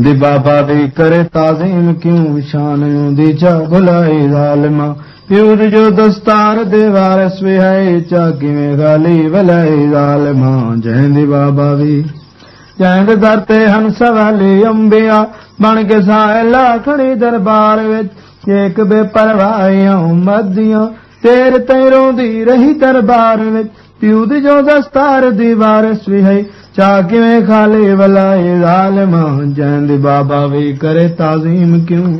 ਜੈਂਦੀ ਬਾਬਾ ਦੀ ਕਰੇ ਤਾਜ਼ੀਮ ਕਿਉਂ ਸ਼ਾਨ ਦੀ ਚਾ ਭੁਲਾਈ ਜ਼ਾਲਮਾ? ਪਿਉਰ ਜੋ ਦਸਤਾਰ ਦੇ ਵਾਰਸ ਵੀ ਹੈ ਚਾ ਕਿਵੇਂ ਗਾਲੀ ਵਲਾਈ ਜ਼ਾਲਮਾ? ਜੈਂਦੀ ਬਾਬਾ ਵੀ। ਜੈਂਦ ਦਰ ਤੇ ਹਨ ਸਵਾਲੀ ਅੰਬਿਆ, ਬਣ ਕੇ ਸਾਇਲਾ ਖੜੀ ਦਰਬਾਰ ਵਿੱਚ। ਏਕ ਬੇਪਰਵਾਹੀਆਂ ਉਮਦੀਆਂ ਤੇਰ ਤੇ ਰੋਂਦੀ ਰਹੀ ਦਰਬਾਰ ਵਿੱਚ। پیو دی جو دستار دی بارس وی ہے چاکی میں کھالی بلائی ظالمان جیند بابا وی کرے تازیم کیوں